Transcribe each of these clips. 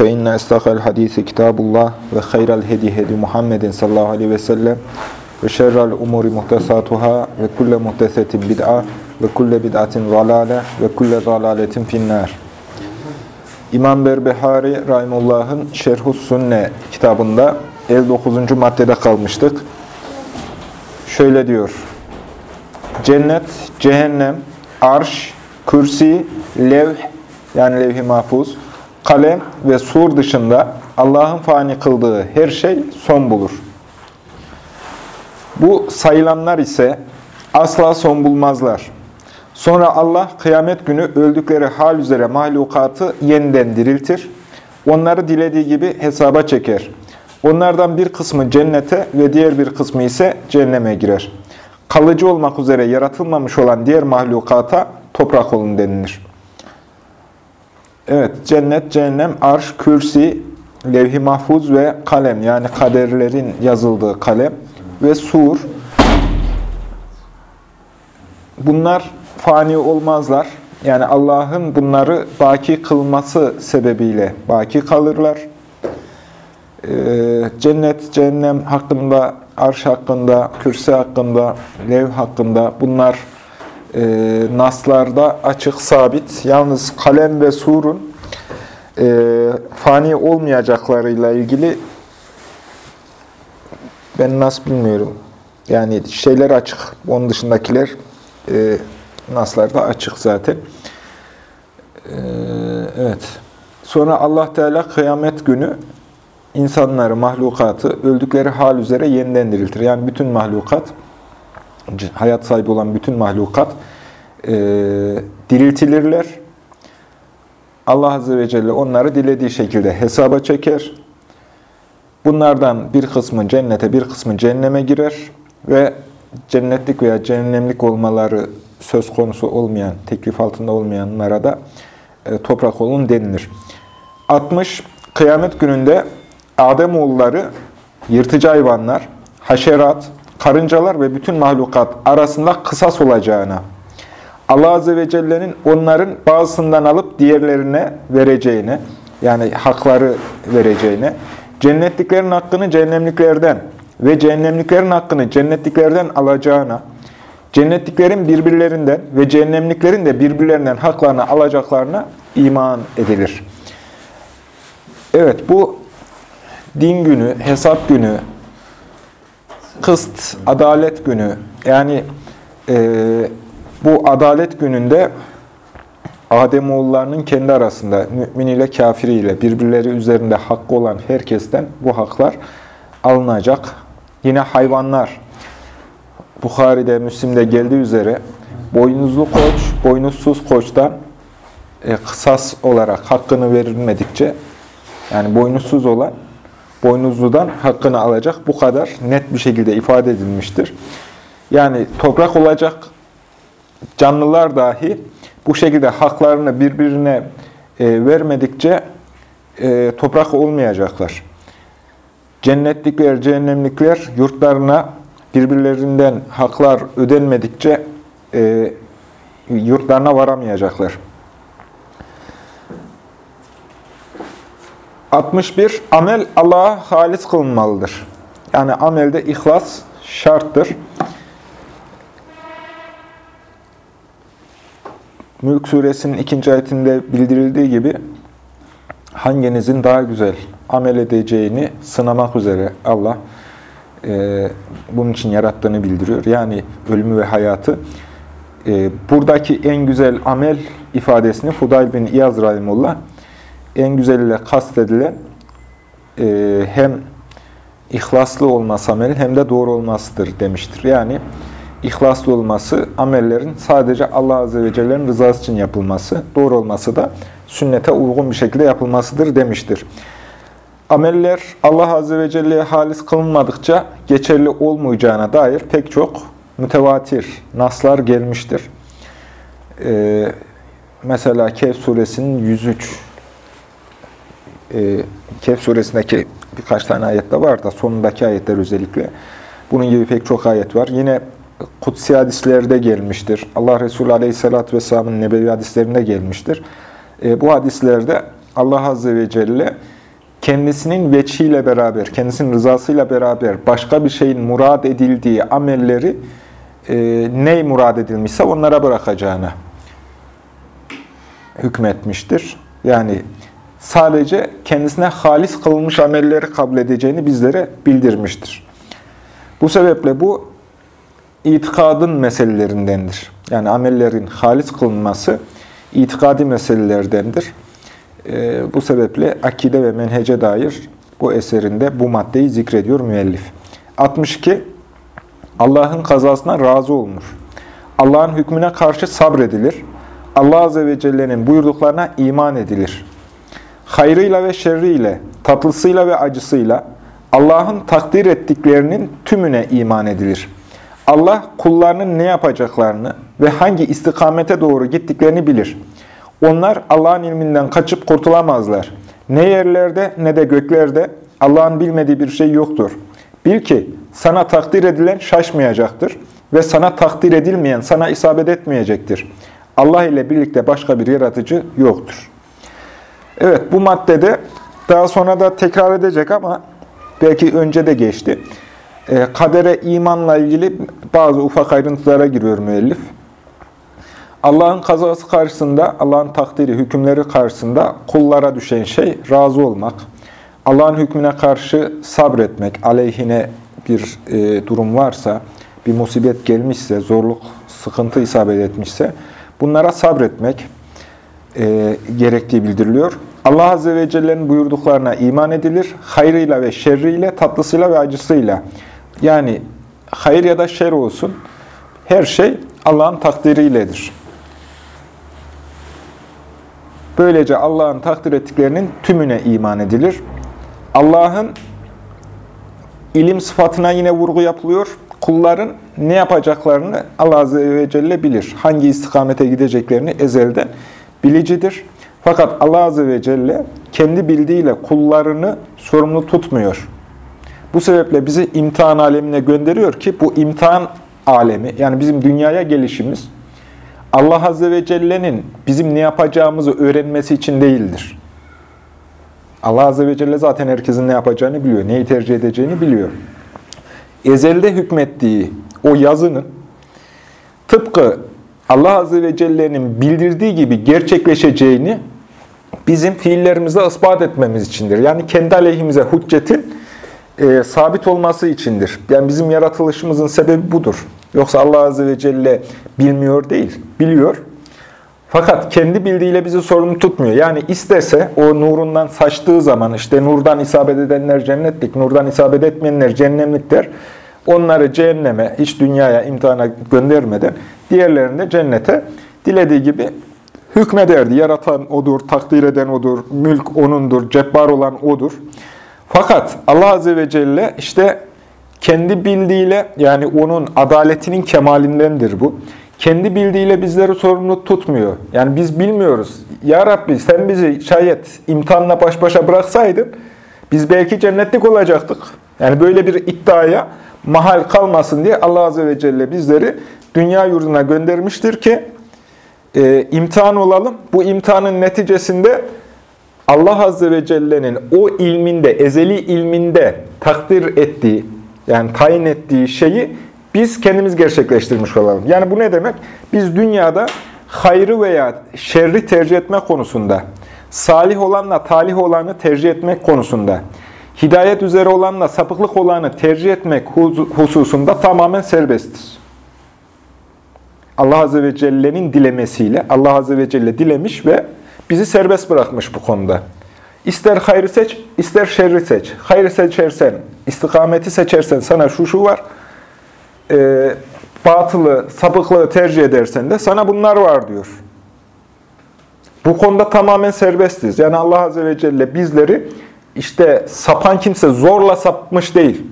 İnne estağal hadisi kitabullah ve hayral hedi hedi Muhammedin sallallahu aleyhi ve sellem muhtesatuhâ ve kulle muhtesetin bid'a ve kulle bid'atin zalale ve kulle zalaletin finnâr. İmam Berbehari Rahimullah'ın Şerhus Sünne kitabında 59. maddede kalmıştık. Şöyle diyor. Cennet, cehennem, arş, kürsi, levh yani levh-i mahfuz, kalem ve sur dışında Allah'ın fani kıldığı her şey son bulur. Bu sayılanlar ise asla son bulmazlar. Sonra Allah kıyamet günü öldükleri hal üzere mahlukatı yeniden diriltir. Onları dilediği gibi hesaba çeker. Onlardan bir kısmı cennete ve diğer bir kısmı ise cehenneme girer. Kalıcı olmak üzere yaratılmamış olan diğer mahlukata toprak olun denilir. Evet, cennet, cehennem, arş, kürsi, levh-i mahfuz ve kalem yani kaderlerin yazıldığı kalem ve sur. Bunlar fani olmazlar. Yani Allah'ın bunları baki kılması sebebiyle baki kalırlar. Ee, cennet, cehennem hakkında, arş hakkında, kürsi hakkında, lev hakkında bunlar e, naslarda açık, sabit. Yalnız kalem ve surun e, fani olmayacaklarıyla ilgili ben nasıl bilmiyorum. Yani şeyler açık. Onun dışındakiler e, naslarda açık zaten. E, evet. Sonra Allah Teala kıyamet günü insanları, mahlukatı öldükleri hal üzere yeniden diriltir. Yani bütün mahlukat, hayat sahibi olan bütün mahlukat e, diriltilirler. Allah Azze ve Celle onları dilediği şekilde hesaba çeker. Bunlardan bir kısmı cennete, bir kısmı cehenneme girer ve cennetlik veya cehennemlik olmaları söz konusu olmayan, teklif altında olmayanlara da e, toprak olun denilir. 60. Kıyamet gününde Ademoğulları, yırtıcı hayvanlar, haşerat, karıncalar ve bütün mahlukat arasında kısas olacağına, Allah Azze ve Celle'nin onların bazısından alıp diğerlerine vereceğine, yani hakları vereceğine, cennetliklerin hakkını cehennemliklerden ve cehennemliklerin hakkını cennetliklerden alacağına, cennetliklerin birbirlerinden ve cehennemliklerin de birbirlerinden haklarını alacaklarına iman edilir. Evet, bu din günü, hesap günü, kıst, adalet günü, yani e, bu adalet gününde Ademoğullarının kendi arasında mümin ile kafiri ile birbirleri üzerinde hakkı olan herkesten bu haklar alınacak. Yine hayvanlar, Bukhari'de, Müslim'de geldiği üzere boynuzlu koç, boynuzsuz koçtan e, kısas olarak hakkını verilmedikçe, yani boynuzsuz olan boynuzludan hakkını alacak. Bu kadar net bir şekilde ifade edilmiştir. Yani toprak olacak, canlılar dahi bu şekilde haklarını birbirine e, vermedikçe e, toprak olmayacaklar. Cennetlikler, cehennemlikler yurtlarına birbirlerinden haklar ödenmedikçe e, yurtlarına varamayacaklar. 61. Amel Allah'a halis kılınmalıdır. Yani amelde ihlas şarttır. Mülk suresinin ikinci ayetinde bildirildiği gibi hanginizin daha güzel amel edeceğini sınamak üzere Allah e, bunun için yarattığını bildiriyor. Yani ölümü ve hayatı. E, buradaki en güzel amel ifadesini Fudayl bin İyaz Rahimullah en güzeliyle kastedilen e, hem ihlaslı olması amel hem de doğru olmasıdır demiştir. Yani ihlaslı olması, amellerin sadece Allah Azze ve Celle'nin rızası için yapılması, doğru olması da sünnete uygun bir şekilde yapılmasıdır demiştir. ameller Allah Azze ve Celle'ye halis kılınmadıkça geçerli olmayacağına dair pek çok mütevatir naslar gelmiştir. Ee, mesela Kehf suresinin 103 e, Kehf suresindeki birkaç tane ayette var da sonundaki ayetler özellikle. Bunun gibi pek çok ayet var. Yine kutsi hadislerde gelmiştir. Allah Resulü Aleyhisselatü Vesselam'ın nebevi hadislerinde gelmiştir. E, bu hadislerde Allah Azze ve Celle kendisinin veçhiyle beraber, kendisinin rızasıyla beraber başka bir şeyin murad edildiği amelleri e, ney murad edilmişse onlara bırakacağına hükmetmiştir. Yani sadece kendisine halis kılınmış amelleri kabul edeceğini bizlere bildirmiştir. Bu sebeple bu itikadın meselelerindendir. Yani amellerin halis kılınması itikadi meselelerdendir. E, bu sebeple akide ve menhece dair bu eserinde bu maddeyi zikrediyor müellif. 62. Allah'ın kazasına razı olunur. Allah'ın hükmüne karşı sabredilir. Allah Azze ve Celle'nin buyurduklarına iman edilir. Hayrıyla ve şerriyle, tatlısıyla ve acısıyla Allah'ın takdir ettiklerinin tümüne iman edilir. Allah kullarının ne yapacaklarını ve hangi istikamete doğru gittiklerini bilir. Onlar Allah'ın ilminden kaçıp kurtulamazlar. Ne yerlerde ne de göklerde Allah'ın bilmediği bir şey yoktur. Bil ki sana takdir edilen şaşmayacaktır ve sana takdir edilmeyen sana isabet etmeyecektir. Allah ile birlikte başka bir yaratıcı yoktur. Evet bu maddede daha sonra da tekrar edecek ama belki önce de geçti. E, kadere imanla ilgili bazı ufak ayrıntılara giriyor müellif. Allah'ın kazası karşısında, Allah'ın takdiri, hükümleri karşısında kullara düşen şey razı olmak. Allah'ın hükmüne karşı sabretmek, aleyhine bir e, durum varsa, bir musibet gelmişse, zorluk, sıkıntı isabet etmişse, bunlara sabretmek e, gerektiği bildiriliyor. Allah Azze ve Celle'nin buyurduklarına iman edilir. Hayrıyla ve şerriyle, tatlısıyla ve acısıyla. Yani hayır ya da şer olsun, her şey Allah'ın takdiriyledir. Böylece Allah'ın takdir ettiklerinin tümüne iman edilir. Allah'ın ilim sıfatına yine vurgu yapılıyor. Kulların ne yapacaklarını Allah Azze ve Celle bilir. Hangi istikamete gideceklerini ezelden bilicidir. Fakat Allah Azze ve Celle kendi bildiğiyle kullarını sorumlu tutmuyor. Bu sebeple bizi imtihan alemine gönderiyor ki bu imtihan alemi, yani bizim dünyaya gelişimiz, Allah Azze ve Celle'nin bizim ne yapacağımızı öğrenmesi için değildir. Allah Azze ve Celle zaten herkesin ne yapacağını biliyor, neyi tercih edeceğini biliyor. Ezelde hükmettiği o yazının tıpkı Allah Azze ve Celle'nin bildirdiği gibi gerçekleşeceğini bizim fiillerimizde ispat etmemiz içindir. Yani kendi aleyhimize hüccetin e, sabit olması içindir. Yani bizim yaratılışımızın sebebi budur. Yoksa Allah Azze ve Celle bilmiyor değil, biliyor. Fakat kendi bildiğiyle bizi sorumlu tutmuyor. Yani istese o nurundan saçtığı zaman işte nurdan isabet edenler cennetlik, nurdan isabet etmeyenler cehennemlikler. Onları cehenneme, hiç dünyaya, imtihana göndermeden diğerlerini de cennete dilediği gibi hükmederdi. Yaratan O'dur, takdir eden O'dur, mülk O'nundur, cebbar olan O'dur. Fakat Allah Azze ve Celle işte kendi bildiğiyle yani onun adaletinin kemalindendir bu. Kendi bildiğiyle bizleri sorumlu tutmuyor. Yani biz bilmiyoruz. Ya Rabbi sen bizi şayet imtihanla baş başa bıraksaydın biz belki cennetlik olacaktık. Yani böyle bir iddiaya mahal kalmasın diye Allah Azze ve Celle bizleri dünya yurduna göndermiştir ki e, imtihan olalım. Bu imtihanın neticesinde Allah Azze ve Celle'nin o ilminde, ezeli ilminde takdir ettiği, yani tayin ettiği şeyi biz kendimiz gerçekleştirmiş olalım. Yani bu ne demek? Biz dünyada hayrı veya şerri tercih etme konusunda, salih olanla talih olanı tercih etmek konusunda, hidayet üzere olanla sapıklık olanı tercih etmek hususunda tamamen serbestiz. Allah Azze ve Celle'nin dilemesiyle, Allah Azze ve Celle dilemiş ve bizi serbest bırakmış bu konuda. İster hayrı seç, ister şerri seç. Hayrı seçersen, istikameti seçersen sana şu şu var. E, batılı, sapıklığı tercih edersen de sana bunlar var diyor. Bu konuda tamamen serbestiz. Yani Allah Azze ve Celle bizleri işte sapan kimse zorla sapmış değil.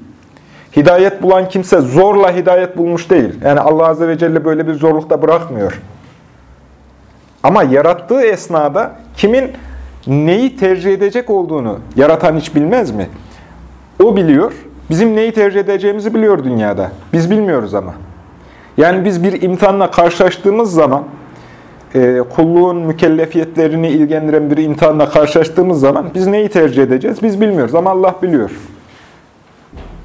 Hidayet bulan kimse zorla hidayet bulmuş değil. Yani Allah Azze ve Celle böyle bir zorlukta bırakmıyor. Ama yarattığı esnada kimin neyi tercih edecek olduğunu yaratan hiç bilmez mi? O biliyor. Bizim neyi tercih edeceğimizi biliyor dünyada. Biz bilmiyoruz ama. Yani biz bir imtihanla karşılaştığımız zaman, kulluğun mükellefiyetlerini ilgilendiren bir imtihanla karşılaştığımız zaman biz neyi tercih edeceğiz? Biz bilmiyoruz ama Allah biliyor.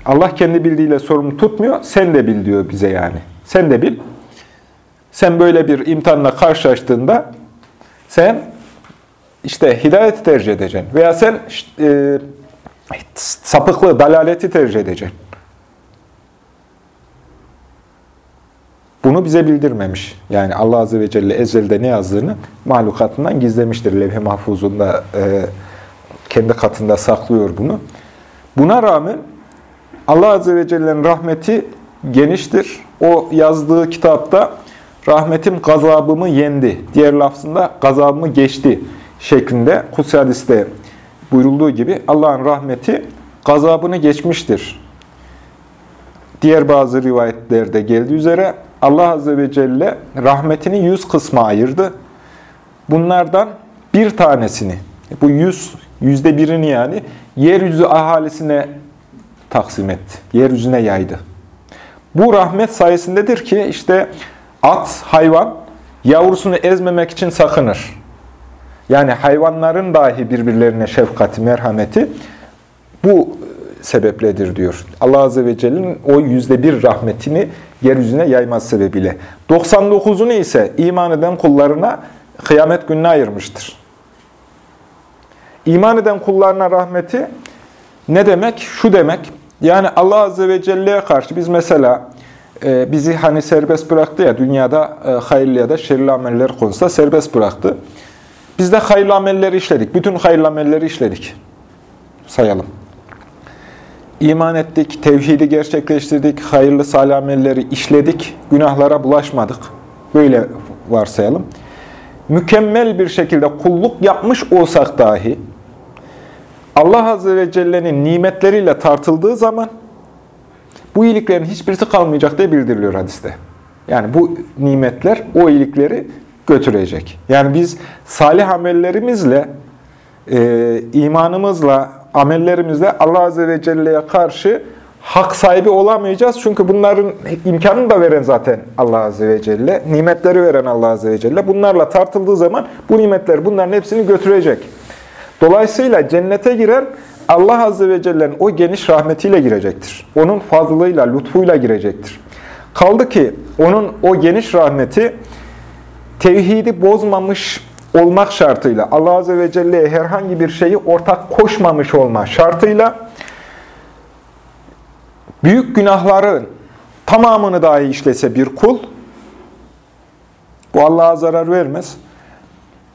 Allah kendi bildiğiyle sorumlu tutmuyor. Sen de bil diyor bize yani. Sen de bil. Sen böyle bir imtihanla karşılaştığında sen işte hidayeti tercih edeceksin. Veya sen e, sapıklığı, dalaleti tercih edeceksin. Bunu bize bildirmemiş. Yani Allah Azze ve Celle ezelde ne yazdığını mahlukatından gizlemiştir. Levh-i Mahfuz'unda e, kendi katında saklıyor bunu. Buna rağmen Allah Azze ve Celle'nin rahmeti geniştir. O yazdığı kitapta rahmetim gazabımı yendi. Diğer lafzında gazabımı geçti şeklinde Kutsi Hadis'te buyurulduğu gibi Allah'ın rahmeti gazabını geçmiştir. Diğer bazı rivayetlerde geldiği üzere Allah Azze ve Celle rahmetini yüz kısma ayırdı. Bunlardan bir tanesini, bu yüz, yüzde birini yani yeryüzü ahalisine taksim etti. Yeryüzüne yaydı. Bu rahmet sayesindedir ki işte at, hayvan yavrusunu ezmemek için sakınır. Yani hayvanların dahi birbirlerine şefkati, merhameti bu sebepledir diyor. Allah Azze ve Celle'nin o yüzde bir rahmetini yeryüzüne yayması sebebiyle. 99'unu ise iman eden kullarına kıyamet gününe ayırmıştır. İman eden kullarına rahmeti ne demek? Şu demek, yani Allah Azze ve Celle'ye karşı biz mesela e, bizi hani serbest bıraktı ya, dünyada e, hayırlı ya da şerli ameller konusunda serbest bıraktı. Biz de hayırlı amelleri işledik. Bütün hayırlı amelleri işledik. Sayalım. İman ettik, tevhidi gerçekleştirdik, hayırlı salih amelleri işledik, günahlara bulaşmadık. Böyle varsayalım. Mükemmel bir şekilde kulluk yapmış olsak dahi, Allah Azze ve Celle'nin nimetleriyle tartıldığı zaman bu iyiliklerin hiçbirisi kalmayacak diye bildiriliyor hadiste. Yani bu nimetler o iyilikleri götürecek. Yani biz salih amellerimizle, e, imanımızla, amellerimizle Allah Azze ve Celle'ye karşı hak sahibi olamayacağız. Çünkü bunların imkanını da veren zaten Allah Azze ve Celle. Nimetleri veren Allah Azze ve Celle. Bunlarla tartıldığı zaman bu nimetler bunların hepsini götürecek. Dolayısıyla cennete giren Allah Azze ve Celle'nin o geniş rahmetiyle girecektir. Onun fazlılığıyla, lütfuyla girecektir. Kaldı ki onun o geniş rahmeti tevhidi bozmamış olmak şartıyla, Allah Azze ve Celle'ye herhangi bir şeyi ortak koşmamış olma şartıyla büyük günahların tamamını dahi işlese bir kul, bu Allah'a zarar vermez.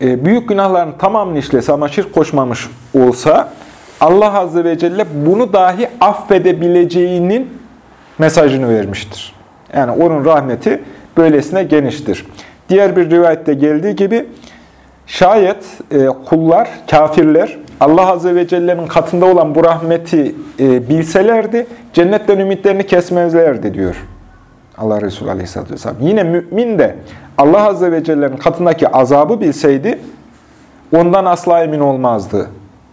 E, büyük günahların tamamını işlese ama şirk koşmamış olsa, Allah Azze ve Celle bunu dahi affedebileceğinin mesajını vermiştir. Yani onun rahmeti böylesine geniştir. Diğer bir rivayette geldiği gibi, şayet e, kullar, kafirler, Allah Azze ve Celle'nin katında olan bu rahmeti e, bilselerdi, cennetten ümitlerini kesmezlerdi diyor. Allah Resulü Aleyhisselatü Vesselam. Yine mümin de Allah Azze ve Celle'nin katındaki azabı bilseydi, ondan asla emin olmazdı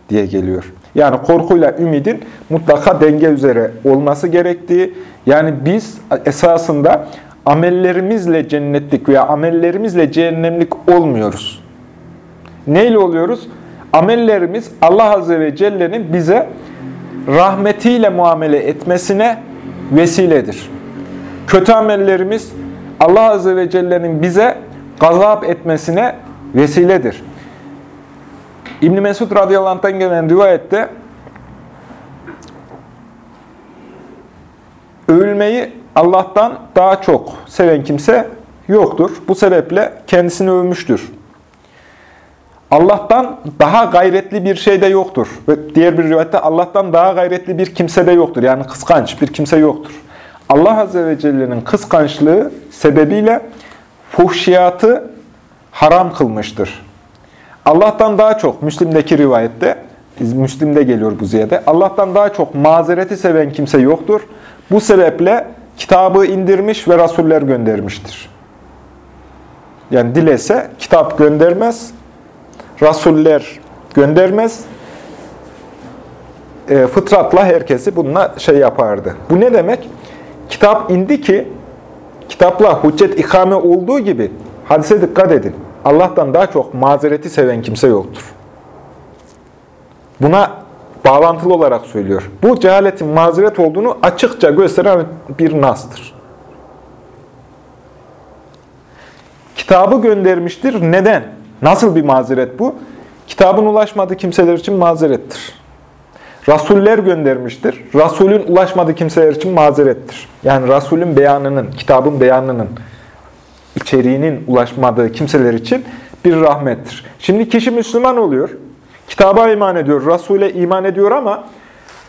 diye geliyor. Yani korkuyla ümidin mutlaka denge üzere olması gerektiği, yani biz esasında amellerimizle cennetlik veya amellerimizle cehennemlik olmuyoruz. Neyle oluyoruz? Amellerimiz Allah Azze ve Celle'nin bize rahmetiyle muamele etmesine vesiledir. Kötü amellerimiz Allah Azze ve Celle'nin bize gazap etmesine vesiledir. İbn Mesud radıyallahu anh'tan gelen rivayette övülmeyi Allah'tan daha çok seven kimse yoktur. Bu sebeple kendisini övmüştür. Allah'tan daha gayretli bir şey de yoktur. Ve diğer bir rivayette Allah'tan daha gayretli bir kimse de yoktur. Yani kıskanç bir kimse yoktur. Allah Azze ve Celle'nin kıskançlığı sebebiyle fuhşiyatı haram kılmıştır. Allah'tan daha çok Müslim'deki rivayette Müslim'de geliyor bu ziyade. Allah'tan daha çok mazereti seven kimse yoktur. Bu sebeple kitabı indirmiş ve rasuller göndermiştir. Yani dilese kitap göndermez, rasuller göndermez, e, fıtratla herkesi bununla şey yapardı. Bu ne demek? Kitap indi ki, kitapla hüccet ikame olduğu gibi, hadise dikkat edin, Allah'tan daha çok mazereti seven kimse yoktur. Buna bağlantılı olarak söylüyor. Bu cehaletin mazeret olduğunu açıkça gösteren bir nastır. Kitabı göndermiştir. Neden? Nasıl bir mazeret bu? Kitabın ulaşmadığı kimseler için mazerettir. Rasuller göndermiştir. Rasulün ulaşmadığı kimseler için mazerettir. Yani Rasulün beyanının, kitabın beyanının, içeriğinin ulaşmadığı kimseler için bir rahmettir. Şimdi kişi Müslüman oluyor. Kitaba iman ediyor, Resul'e iman ediyor ama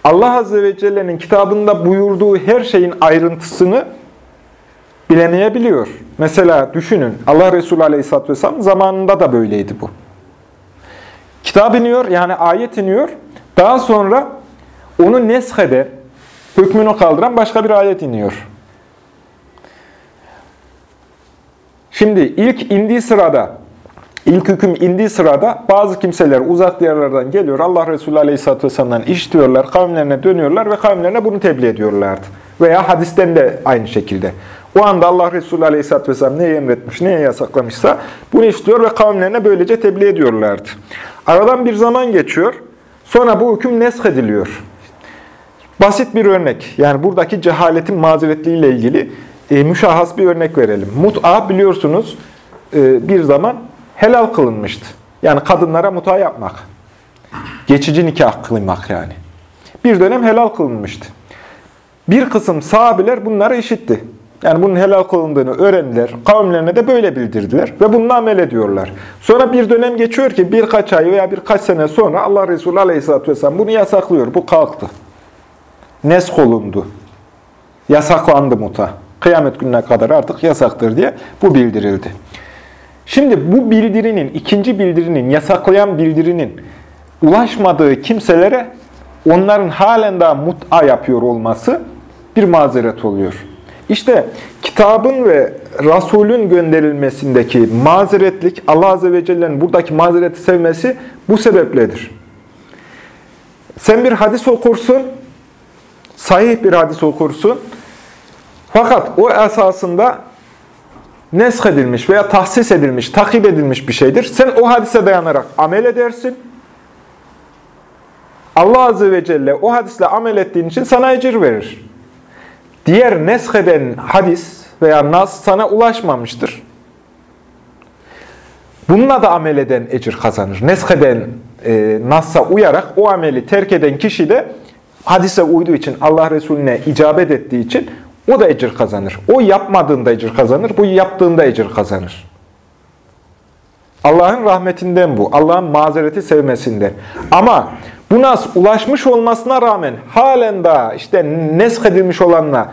Allah Azze ve Celle'nin kitabında buyurduğu her şeyin ayrıntısını bilemeyebiliyor. Mesela düşünün, Allah Resulü Aleyhisselatü Vesselam zamanında da böyleydi bu. Kitap iniyor, yani ayet iniyor. Daha sonra onu nesheder, hükmünü kaldıran başka bir ayet iniyor. Şimdi ilk indiği sırada İlk hüküm indiği sırada bazı kimseler uzak diyarlardan geliyor. Allah Resulü Aleyhisselatü Vesselam'dan işitiyorlar, kavimlerine dönüyorlar ve kavimlerine bunu tebliğ ediyorlardı. Veya hadisten de aynı şekilde. O anda Allah Resulü Aleyhisselatü Vesselam neye emretmiş, neye yasaklamışsa bunu istiyor ve kavimlerine böylece tebliğ ediyorlardı. Aradan bir zaman geçiyor. Sonra bu hüküm nesk ediliyor. Basit bir örnek. Yani buradaki cehaletin mazeretliğiyle ilgili e, müşahhas bir örnek verelim. Mut'a biliyorsunuz e, bir zaman helal kılınmıştı. Yani kadınlara muta yapmak. Geçici nikah kılmak yani. Bir dönem helal kılınmıştı. Bir kısım sahabiler bunları işitti. Yani bunun helal kılındığını öğrendiler. Kavimlerine de böyle bildirdiler ve bununla amel ediyorlar. Sonra bir dönem geçiyor ki birkaç ay veya birkaç sene sonra Allah Resulü Aleyhisselatü Vesselam bunu yasaklıyor. Bu kalktı. Nesk olundu. Yasaklandı muta. Kıyamet gününe kadar artık yasaktır diye bu bildirildi. Şimdi bu bildirinin, ikinci bildirinin, yasaklayan bildirinin ulaşmadığı kimselere onların halen daha mut'a yapıyor olması bir mazeret oluyor. İşte kitabın ve Resulün gönderilmesindeki mazeretlik, Allah Azze ve Celle'nin buradaki mazereti sevmesi bu sebepledir. Sen bir hadis okursun, sahih bir hadis okursun, fakat o esasında nesk edilmiş veya tahsis edilmiş, takip edilmiş bir şeydir. Sen o hadise dayanarak amel edersin. Allah Azze ve Celle o hadisle amel ettiğin için sana ecir verir. Diğer nesk eden hadis veya nas sana ulaşmamıştır. Bununla da amel eden ecir kazanır. Nesk eden e, Nas'a uyarak o ameli terk eden kişi de hadise uyduğu için, Allah Resulüne icabet ettiği için o da ecir kazanır. O yapmadığında ecir kazanır, bu yaptığında ecir kazanır. Allah'ın rahmetinden bu. Allah'ın mazereti sevmesinden. Ama bu nas ulaşmış olmasına rağmen halen daha işte nesk edilmiş olanla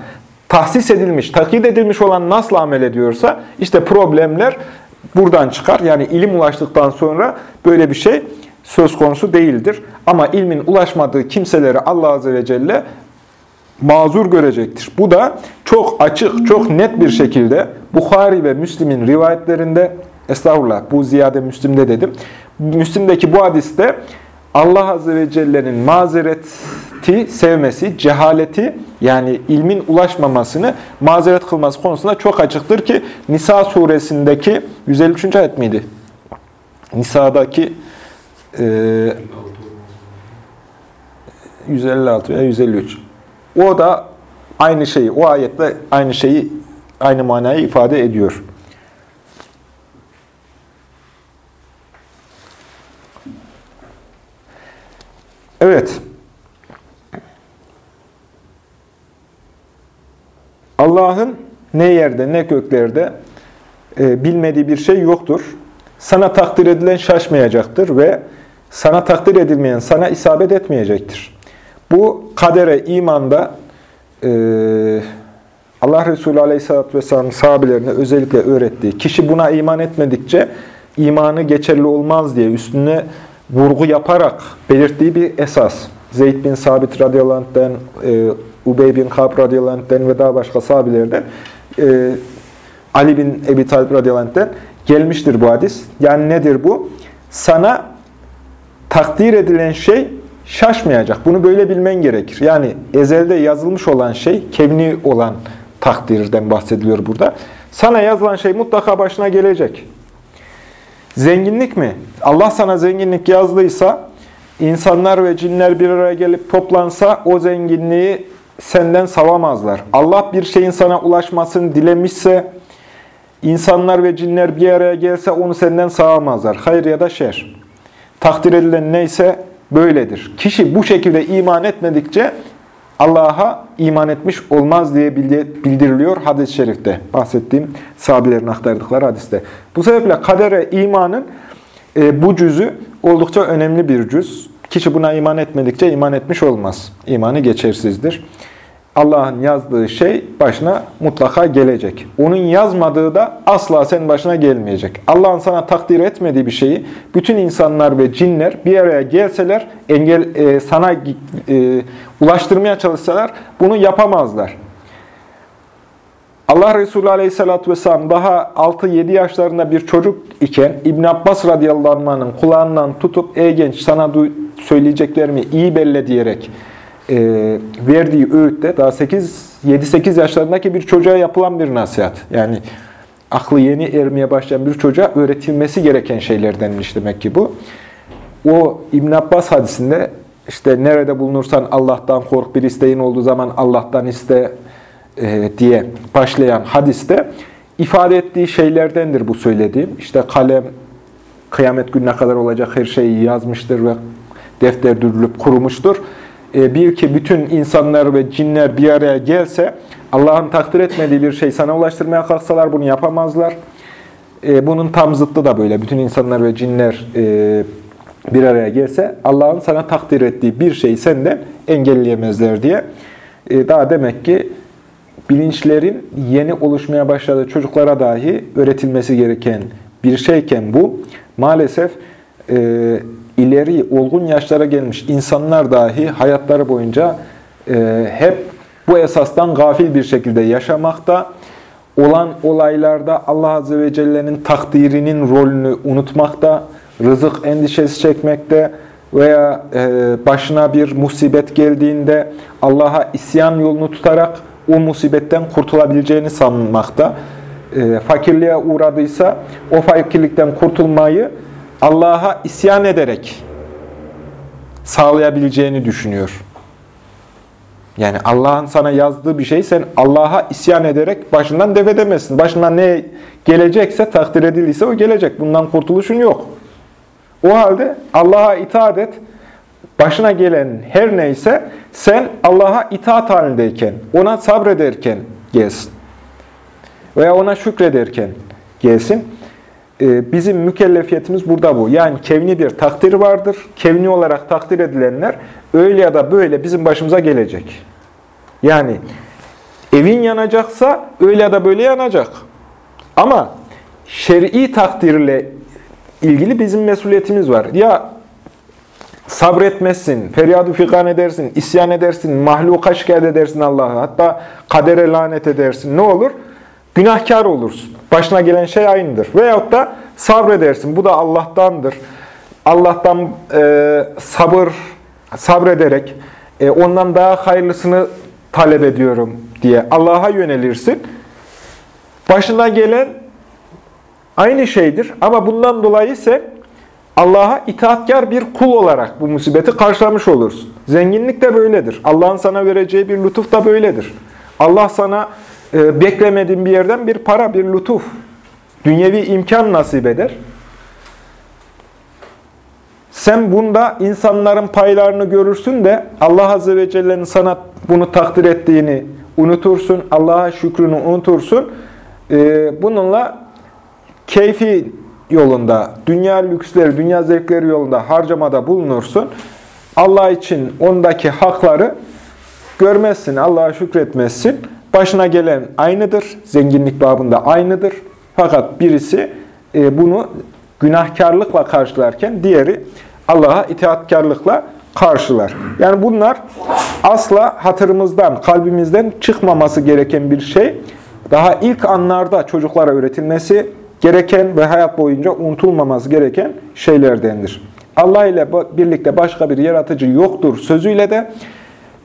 tahsis edilmiş, takid edilmiş olan nasıl amel ediyorsa işte problemler buradan çıkar. Yani ilim ulaştıktan sonra böyle bir şey söz konusu değildir. Ama ilmin ulaşmadığı kimseleri Allah Azze ve Celle mazur görecektir. Bu da çok açık, çok net bir şekilde Bukhari ve Müslim'in rivayetlerinde, estağfurullah bu ziyade Müslim'de dedim, Müslim'deki bu hadiste Allah Azze ve Celle'nin mazereti sevmesi, cehaleti yani ilmin ulaşmamasını mazeret kılması konusunda çok açıktır ki Nisa suresindeki 153. ayet miydi? Nisa'daki e, 156 veya 153. O da aynı şeyi, o ayette aynı şeyi, aynı manayı ifade ediyor. Evet. Allah'ın ne yerde ne göklerde e, bilmediği bir şey yoktur. Sana takdir edilen şaşmayacaktır ve sana takdir edilmeyen sana isabet etmeyecektir. Bu kadere imanda e, Allah Resulü Aleyhisselatü Vesselam'ın sahabelerine özellikle öğrettiği, kişi buna iman etmedikçe imanı geçerli olmaz diye üstüne vurgu yaparak belirttiği bir esas. Zeyd bin Sabit radıyallahu anh'den, e, Ubey bin Kab radıyallahu ve daha başka sahabelerden e, Ali bin Ebi Talib radıyallahu gelmiştir bu hadis. Yani nedir bu? Sana takdir edilen şey şaşmayacak. Bunu böyle bilmen gerekir. Yani ezelde yazılmış olan şey, kevni olan takdirden bahsediliyor burada. Sana yazılan şey mutlaka başına gelecek. Zenginlik mi? Allah sana zenginlik yazdıysa, insanlar ve cinler bir araya gelip toplansa o zenginliği senden savamazlar. Allah bir şeyin sana ulaşmasını dilemişse, insanlar ve cinler bir araya gelse onu senden savamazlar. Hayır ya da şer. Takdir edilen neyse böyledir. Kişi bu şekilde iman etmedikçe Allah'a iman etmiş olmaz diye bildiriliyor hadis-i şerifte. Bahsettiğim sahabelerin aktardıkları hadiste. Bu sebeple kadere imanın e, bu cüzü oldukça önemli bir cüz. Kişi buna iman etmedikçe iman etmiş olmaz. İmanı geçersizdir. Allah'ın yazdığı şey başına mutlaka gelecek. Onun yazmadığı da asla senin başına gelmeyecek. Allah'ın sana takdir etmediği bir şeyi bütün insanlar ve cinler bir araya gelseler, engel e, sana e, ulaştırmaya çalışsalar bunu yapamazlar. Allah Resulü Aleyhisselatü Vesselam daha 6-7 yaşlarında bir çocuk iken İbn Abbas radıyallahu anh'ın kulağından tutup ey genç sana söyleyeceklerimi iyi belle diyerek e, verdiği öğütte daha 8 7-8 yaşlarındaki bir çocuğa yapılan bir nasihat. Yani aklı yeni ermeye başlayan bir çocuğa öğretilmesi gereken şeylerdenmiş demek ki bu. O İbn Abbas hadisinde işte nerede bulunursan Allah'tan kork, bir isteğin olduğu zaman Allah'tan iste e, diye başlayan hadiste ifade ettiği şeylerdendir bu söylediğim. İşte kalem kıyamet gününe kadar olacak her şeyi yazmıştır ve defter dürülüp kurumuştur. E, bir ki bütün insanlar ve cinler bir araya gelse, Allah'ın takdir etmediği bir şey sana ulaştırmaya kalksalar bunu yapamazlar. E, bunun tam zıttı da böyle. Bütün insanlar ve cinler e, bir araya gelse, Allah'ın sana takdir ettiği bir şeyi senden engelleyemezler diye. Daha demek ki bilinçlerin yeni oluşmaya başladığı çocuklara dahi öğretilmesi gereken bir şeyken bu, maalesef ileri olgun yaşlara gelmiş insanlar dahi hayatları boyunca e, hep bu esastan gafil bir şekilde yaşamakta, olan olaylarda Allah Azze ve Celle'nin takdirinin rolünü unutmakta, rızık endişesi çekmekte veya e, başına bir musibet geldiğinde Allah'a isyan yolunu tutarak o musibetten kurtulabileceğini sanmakta. E, fakirliğe uğradıysa o fakirlikten kurtulmayı Allah'a isyan ederek sağlayabileceğini düşünüyor. Yani Allah'ın sana yazdığı bir şey sen Allah'a isyan ederek başından def edemezsin. Başından ne gelecekse, takdir edildiyse o gelecek. Bundan kurtuluşun yok. O halde Allah'a itaat et. Başına gelen her neyse sen Allah'a itaat halindeyken, ona sabrederken gelsin. Veya ona şükrederken gelsin. Ee, bizim mükellefiyetimiz burada bu. Yani kevni bir takdir vardır. Kevni olarak takdir edilenler öyle ya da böyle bizim başımıza gelecek. Yani evin yanacaksa öyle ya da böyle yanacak. Ama şer'i takdirle ilgili bizim mesuliyetimiz var. Ya sabretmezsin, feryadu figan edersin, isyan edersin, mahluka şikayet edersin Allah'a. Hatta kadere lanet edersin. Ne olur? Günahkar olursun. Başına gelen şey aynıdır. Veyahut da sabredersin. Bu da Allah'tandır. Allah'tan e, sabır, sabrederek e, ondan daha hayırlısını talep ediyorum diye Allah'a yönelirsin. Başına gelen aynı şeydir ama bundan dolayı ise Allah'a itaatkar bir kul olarak bu musibeti karşılamış olursun. Zenginlik de böyledir. Allah'ın sana vereceği bir lütuf da böyledir. Allah sana e, beklemediğin bir yerden bir para, bir lütuf, dünyevi imkan nasip eder. Sen bunda insanların paylarını görürsün de Allah Azze ve Celle'nin sana bunu takdir ettiğini unutursun, Allah'a şükrünü unutursun. E, bununla keyfi yolunda, dünya lüksleri, dünya zevkleri yolunda harcamada bulunursun. Allah için ondaki hakları görmezsin, Allah'a şükretmezsin. Başına gelen aynıdır, zenginlik babında aynıdır. Fakat birisi e, bunu günahkarlıkla karşılarken diğeri Allah'a itaatkarlıkla karşılar. Yani bunlar asla hatırımızdan, kalbimizden çıkmaması gereken bir şey. Daha ilk anlarda çocuklara öğretilmesi gereken ve hayat boyunca unutulmaması gereken şeylerdendir. Allah ile birlikte başka bir yaratıcı yoktur sözüyle de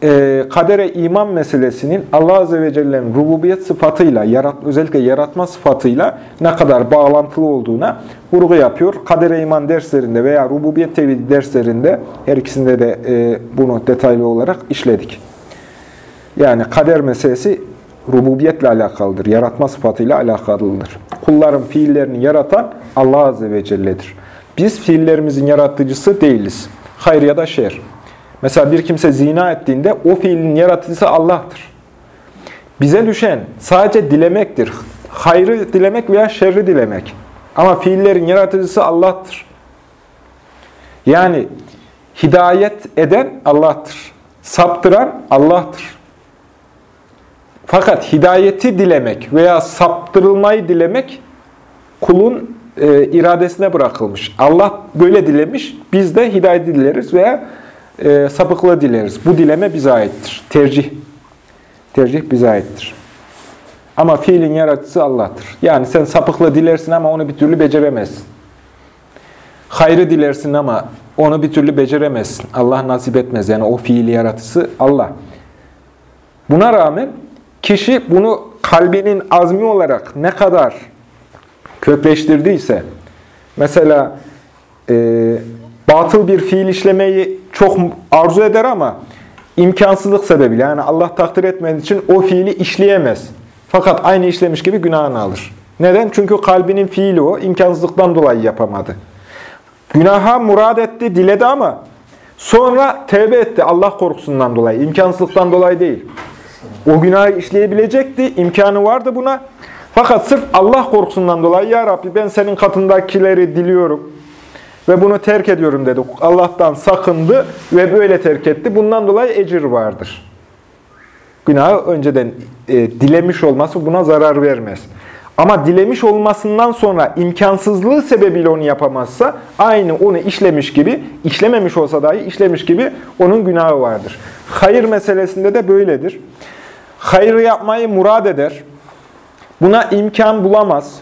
e, kadere iman meselesinin Allah Azze ve Celle'nin rububiyet sıfatıyla, yarat, özellikle yaratma sıfatıyla ne kadar bağlantılı olduğuna vurgu yapıyor. Kadere iman derslerinde veya rububiyet tevhidi derslerinde her ikisinde de e, bunu detaylı olarak işledik. Yani kader meselesi rububiyetle alakalıdır, yaratma sıfatıyla alakalıdır. Kulların fiillerini yaratan Allah Azze ve Celle'dir. Biz fiillerimizin yaratıcısı değiliz. Hayır ya da şer. Mesela bir kimse zina ettiğinde o fiilin yaratıcısı Allah'tır. Bize düşen sadece dilemektir. Hayrı dilemek veya şerri dilemek. Ama fiillerin yaratıcısı Allah'tır. Yani hidayet eden Allah'tır. Saptıran Allah'tır. Fakat hidayeti dilemek veya saptırılmayı dilemek kulun e, iradesine bırakılmış. Allah böyle dilemiş, biz de hidayet dileriz veya e, sapıklığı dileriz. Bu dileme bize aittir. Tercih. Tercih bize aittir. Ama fiilin yaratıcısı Allah'tır. Yani sen sapıklığı dilersin ama onu bir türlü beceremezsin. Hayrı dilersin ama onu bir türlü beceremezsin. Allah nasip etmez. Yani o fiili yaratıcısı Allah. Buna rağmen kişi bunu kalbinin azmi olarak ne kadar kökleştirdiyse, mesela e, batıl bir fiil işlemeyi çok arzu eder ama imkansızlık sebebiyle yani Allah takdir etmediği için o fiili işleyemez. Fakat aynı işlemiş gibi günahını alır. Neden? Çünkü kalbinin fiili o. imkansızlıktan dolayı yapamadı. Günaha murad etti, diledi ama sonra tevbe etti Allah korkusundan dolayı. imkansızlıktan dolayı değil. O günahı işleyebilecekti. imkanı vardı buna. Fakat sırf Allah korkusundan dolayı Ya Rabbi ben senin katındakileri diliyorum ve bunu terk ediyorum dedi. Allah'tan sakındı ve böyle terk etti. Bundan dolayı ecir vardır. Günahı önceden e, dilemiş olması buna zarar vermez. Ama dilemiş olmasından sonra imkansızlığı sebebiyle onu yapamazsa aynı onu işlemiş gibi, işlememiş olsa dahi işlemiş gibi onun günahı vardır. Hayır meselesinde de böyledir. Hayrı yapmayı murad eder. Buna imkan bulamaz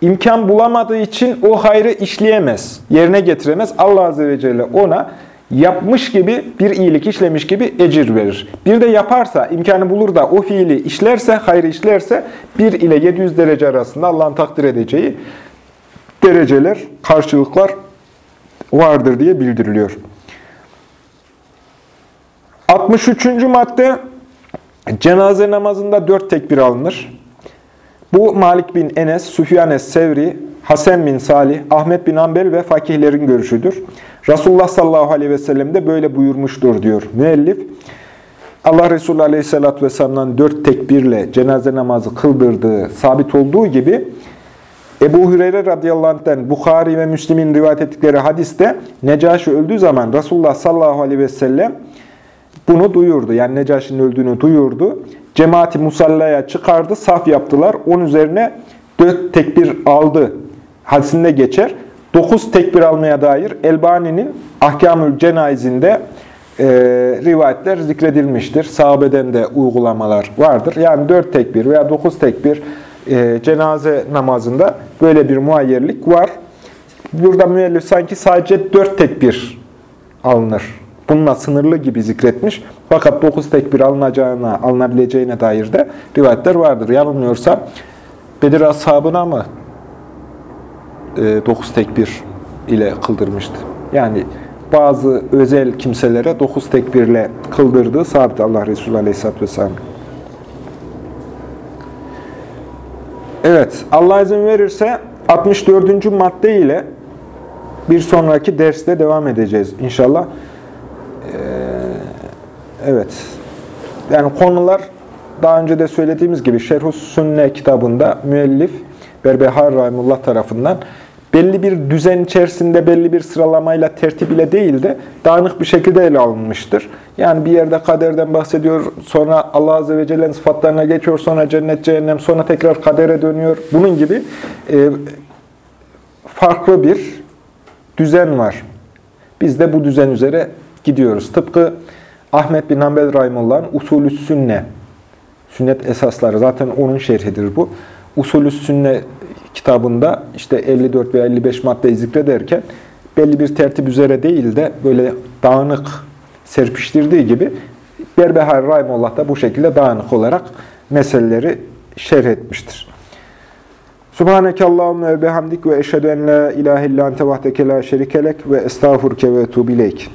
imkan bulamadığı için o hayrı işleyemez, yerine getiremez. Allah Azze ve Celle ona yapmış gibi, bir iyilik işlemiş gibi ecir verir. Bir de yaparsa, imkanı bulur da o fiili işlerse, hayrı işlerse 1 ile 700 derece arasında Allah'ın takdir edeceği dereceler, karşılıklar vardır diye bildiriliyor. 63. madde cenaze namazında dört tekbir alınır. Bu Malik bin Enes, Süfyan es-Sevri, Hasan bin Salih, Ahmet bin Ambel ve fakihlerin görüşüdür. Resulullah sallallahu aleyhi ve sellem de böyle buyurmuştur diyor müellif. Allah Resulü aleyhissalatü vesselam'dan dört tekbirle cenaze namazı kıldırdığı sabit olduğu gibi Ebu Hüreyre radıyallahu anh'ten Bukhari ve Müslim'in rivayet ettikleri hadiste Necaşi öldüğü zaman Resulullah sallallahu aleyhi ve sellem bunu duyurdu. Yani Necaşi'nin öldüğünü duyurdu. Cemaati musallaya çıkardı, saf yaptılar. Onun üzerine dört tekbir aldı hadisinde geçer. Dokuz tekbir almaya dair Elbani'nin Ahkamül Cenazinde e, rivayetler zikredilmiştir. Sahabeden de uygulamalar vardır. Yani dört tekbir veya dokuz tekbir e, cenaze namazında böyle bir muayyerlik var. Burada müellif sanki sadece dört tekbir alınır bununla sınırlı gibi zikretmiş. Fakat dokuz tekbir alınacağına, alınabileceğine dair de rivayetler vardır. Yanılmıyorsa Bedir ashabına mı e, dokuz tekbir ile kıldırmıştı? Yani bazı özel kimselere dokuz tekbirle kıldırdığı sabit Allah Resulü Aleyhisselatü Vesselam. Evet, Allah izin verirse 64. madde ile bir sonraki derste devam edeceğiz inşallah. Evet. Yani konular daha önce de söylediğimiz gibi Şerhus Sünne kitabında müellif Berbehar Rahimullah tarafından belli bir düzen içerisinde belli bir sıralamayla tertip ile değil de dağınık bir şekilde ele alınmıştır. Yani bir yerde kaderden bahsediyor, sonra Allah Azze ve Celle'nin sıfatlarına geçiyor, sonra cennet, cehennem, sonra tekrar kadere dönüyor. Bunun gibi e, farklı bir düzen var. Biz de bu düzen üzere gidiyoruz. Tıpkı Ahmet bin Hanbel Rahimullah'ın usulü sünne, sünnet esasları zaten onun şerhidir bu. Usulü sünne kitabında işte 54 veya 55 maddeyi zikrederken belli bir tertip üzere değil de böyle dağınık serpiştirdiği gibi Berbehar Rahimullah da bu şekilde dağınık olarak meseleleri şerh etmiştir. Subhaneke Allahümme ve bihamdik ve eşhedü en la ilahe illa ente la şerikelek ve estağfurke ve etubu ileyk.